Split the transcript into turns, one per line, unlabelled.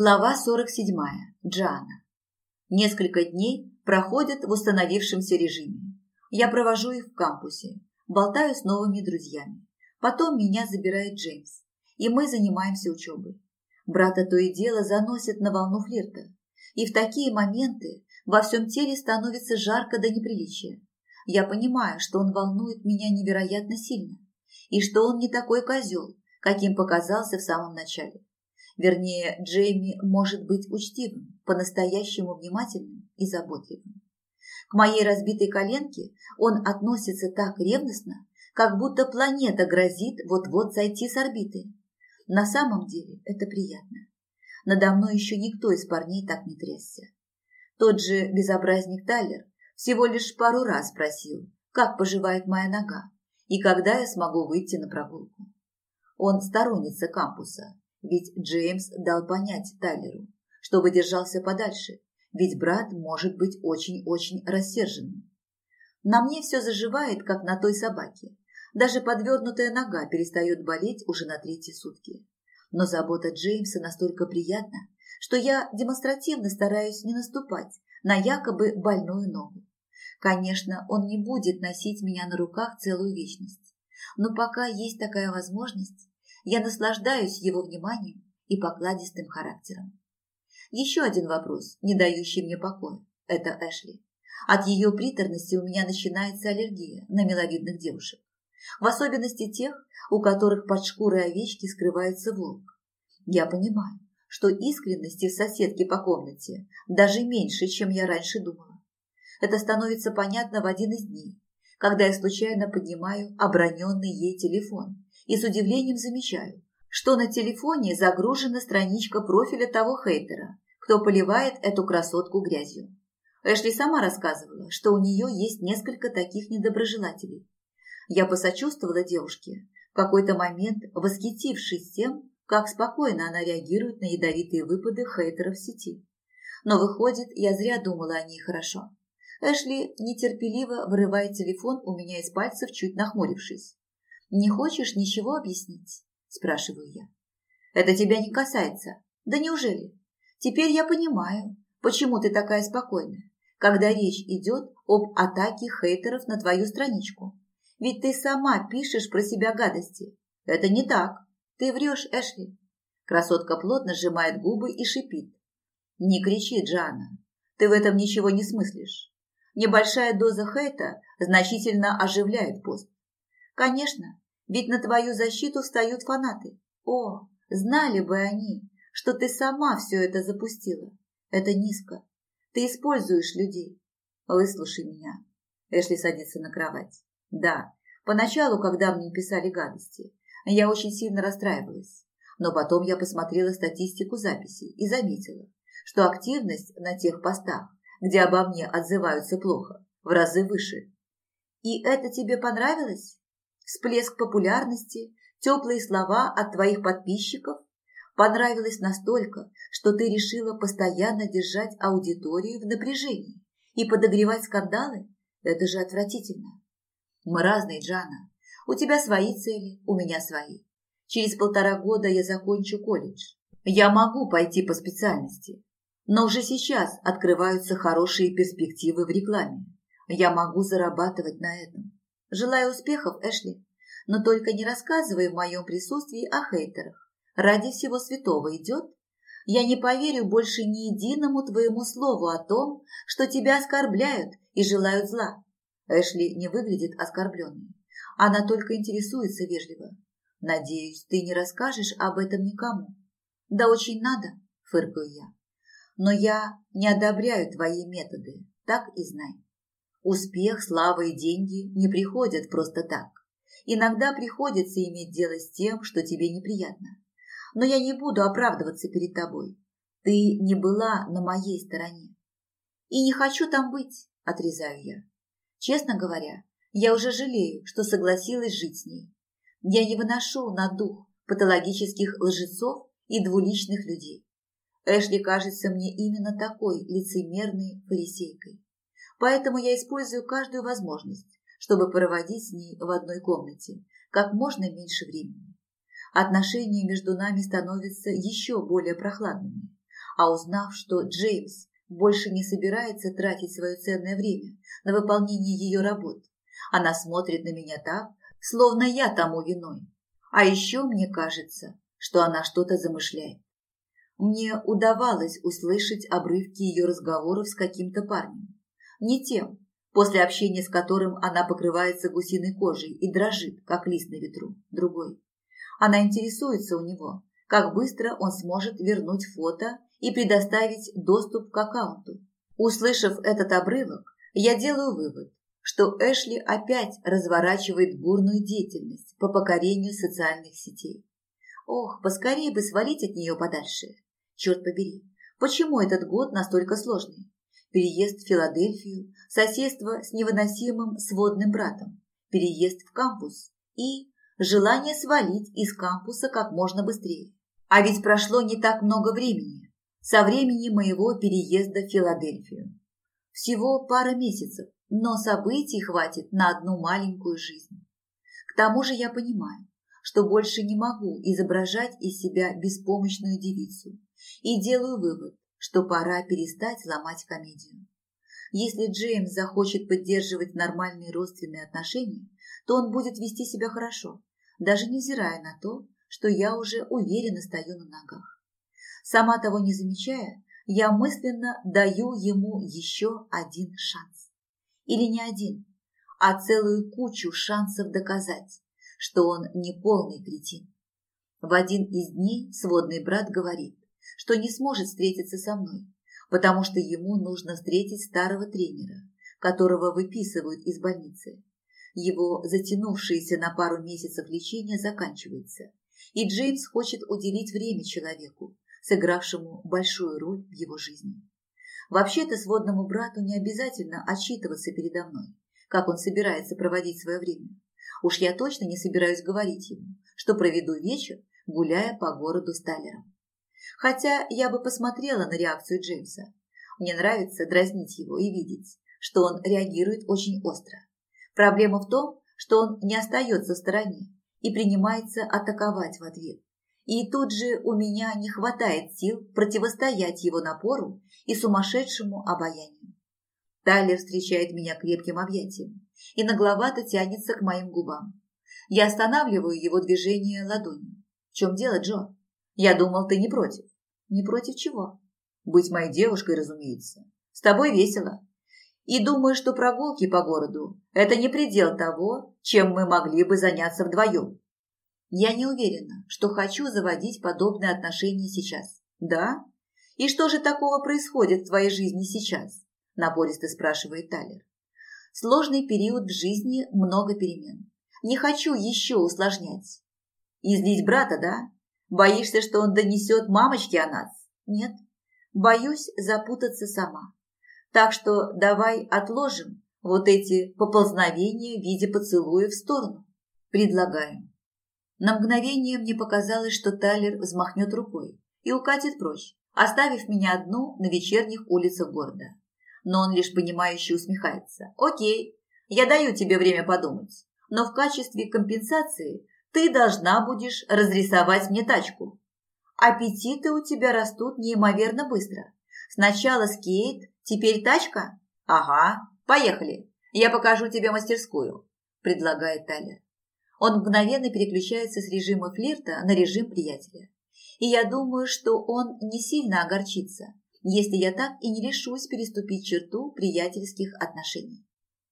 Глава 47. Джана. Несколько дней проходят в установившемся режиме. Я провожу их в кампусе, болтаю с новыми друзьями. Потом меня забирает Джеймс, и мы занимаемся учебой. Брата то и дело заносит на волну флирта. И в такие моменты во всем теле становится жарко до неприличия. Я понимаю, что он волнует меня невероятно сильно, и что он не такой козел, каким показался в самом начале. Вернее, Джейми может быть учтивым, по-настоящему внимательным и заботливым. К моей разбитой коленке он относится так ревностно, как будто планета грозит вот-вот сойти с орбиты. На самом деле это приятно. Надо мной еще никто из парней так не трясся. Тот же безобразник Тайлер всего лишь пару раз спросил, как поживает моя нога и когда я смогу выйти на прогулку. Он сторонница кампуса, ведь Джеймс дал понять Тайлеру, чтобы держался подальше, ведь брат может быть очень-очень рассерженным. На мне все заживает, как на той собаке. Даже подвернутая нога перестает болеть уже на третьи сутки. Но забота Джеймса настолько приятна, что я демонстративно стараюсь не наступать на якобы больную ногу. Конечно, он не будет носить меня на руках целую вечность. Но пока есть такая возможность, я наслаждаюсь его вниманием и покладистым характером. Еще один вопрос, не дающий мне покоя, это Эшли. От ее приторности у меня начинается аллергия на миловидных девушек. В особенности тех, у которых под шкурой овечки скрывается волк. Я понимаю, что искренности в соседке по комнате даже меньше, чем я раньше думала. Это становится понятно в один из дней, когда я случайно поднимаю оброненный ей телефон и с удивлением замечаю, что на телефоне загружена страничка профиля того хейтера, кто поливает эту красотку грязью. Эшли сама рассказывала, что у нее есть несколько таких недоброжелателей. Я посочувствовала девушке, в какой-то момент восхитившись тем, как спокойно она реагирует на ядовитые выпады хейтеров в сети. Но выходит, я зря думала о ней хорошо. Эшли нетерпеливо вырывает телефон у меня из пальцев, чуть нахмурившись. «Не хочешь ничего объяснить?» – спрашиваю я. «Это тебя не касается. Да неужели? Теперь я понимаю, почему ты такая спокойная, когда речь идет об атаке хейтеров на твою страничку. Ведь ты сама пишешь про себя гадости. Это не так. Ты врешь, Эшли». Красотка плотно сжимает губы и шипит. «Не кричи, Джана. Ты в этом ничего не смыслишь. Небольшая доза хейта значительно оживляет пост. Конечно, ведь на твою защиту встают фанаты. О, знали бы они, что ты сама все это запустила. Это низко. Ты используешь людей. Выслушай меня. Эшли садится на кровать. Да, поначалу, когда мне писали гадости, я очень сильно расстраивалась. Но потом я посмотрела статистику записей и заметила, что активность на тех постах, где обо мне отзываются плохо, в разы выше. И это тебе понравилось? всплеск популярности, теплые слова от твоих подписчиков. Понравилось настолько, что ты решила постоянно держать аудиторию в напряжении и подогревать скандалы? Это же отвратительно. Мы разные, Джана. У тебя свои цели, у меня свои. Через полтора года я закончу колледж. Я могу пойти по специальности, но уже сейчас открываются хорошие перспективы в рекламе. Я могу зарабатывать на этом. Желаю успехов, Эшли, но только не рассказывай в моем присутствии о хейтерах. Ради всего святого идет? Я не поверю больше ни единому твоему слову о том, что тебя оскорбляют и желают зла. Эшли не выглядит оскорбленной. Она только интересуется вежливо. Надеюсь, ты не расскажешь об этом никому. Да очень надо, фыркаю я. Но я не одобряю твои методы, так и знай. Успех, слава и деньги не приходят просто так. Иногда приходится иметь дело с тем, что тебе неприятно. Но я не буду оправдываться перед тобой. Ты не была на моей стороне. И не хочу там быть, отрезаю я. Честно говоря, я уже жалею, что согласилась жить с ней. Я не выношу на дух патологических лжецов и двуличных людей. Эшли кажется мне именно такой лицемерной фарисейкой поэтому я использую каждую возможность, чтобы проводить с ней в одной комнате как можно меньше времени. Отношения между нами становятся еще более прохладными, а узнав, что Джеймс больше не собирается тратить свое ценное время на выполнение ее работ, она смотрит на меня так, словно я тому виной. А еще мне кажется, что она что-то замышляет. Мне удавалось услышать обрывки ее разговоров с каким-то парнем, не тем, после общения с которым она покрывается гусиной кожей и дрожит, как лист на ветру, другой. Она интересуется у него, как быстро он сможет вернуть фото и предоставить доступ к аккаунту. Услышав этот обрывок, я делаю вывод, что Эшли опять разворачивает бурную деятельность по покорению социальных сетей. Ох, поскорее бы свалить от нее подальше. Черт побери, почему этот год настолько сложный? переезд в Филадельфию, соседство с невыносимым сводным братом, переезд в кампус и желание свалить из кампуса как можно быстрее. А ведь прошло не так много времени со времени моего переезда в Филадельфию. Всего пара месяцев, но событий хватит на одну маленькую жизнь. К тому же я понимаю, что больше не могу изображать из себя беспомощную девицу и делаю вывод, что пора перестать ломать комедию. Если Джеймс захочет поддерживать нормальные родственные отношения, то он будет вести себя хорошо, даже невзирая на то, что я уже уверенно стою на ногах. Сама того не замечая, я мысленно даю ему еще один шанс. Или не один, а целую кучу шансов доказать, что он не полный кретин. В один из дней сводный брат говорит, что не сможет встретиться со мной, потому что ему нужно встретить старого тренера, которого выписывают из больницы. Его затянувшееся на пару месяцев лечение заканчивается, и Джеймс хочет уделить время человеку, сыгравшему большую роль в его жизни. Вообще-то сводному брату не обязательно отчитываться передо мной, как он собирается проводить свое время. Уж я точно не собираюсь говорить ему, что проведу вечер, гуляя по городу Сталером. Хотя я бы посмотрела на реакцию Джеймса. Мне нравится дразнить его и видеть, что он реагирует очень остро. Проблема в том, что он не остается в стороне и принимается атаковать в ответ. И тут же у меня не хватает сил противостоять его напору и сумасшедшему обаянию. Тайлер встречает меня крепким объятием и нагловато тянется к моим губам. Я останавливаю его движение ладонью. В чем дело, Джо? Я думал, ты не против. Не против чего? Быть моей девушкой, разумеется. С тобой весело. И думаю, что прогулки по городу – это не предел того, чем мы могли бы заняться вдвоем. Я не уверена, что хочу заводить подобные отношения сейчас. Да? И что же такого происходит в твоей жизни сейчас? Напористо спрашивает Талер. Сложный период в жизни, много перемен. Не хочу еще усложнять. Излить брата, да? Боишься, что он донесет мамочке о нас? Нет. Боюсь запутаться сама. Так что давай отложим вот эти поползновения в виде поцелуя в сторону. Предлагаем. На мгновение мне показалось, что Тайлер взмахнет рукой и укатит прочь, оставив меня одну на вечерних улицах города. Но он лишь понимающе усмехается. «Окей, я даю тебе время подумать, но в качестве компенсации ты должна будешь разрисовать мне тачку. Аппетиты у тебя растут неимоверно быстро. Сначала скейт, теперь тачка? Ага, поехали. Я покажу тебе мастерскую, предлагает Талер. Он мгновенно переключается с режима флирта на режим приятеля. И я думаю, что он не сильно огорчится, если я так и не решусь переступить черту приятельских отношений.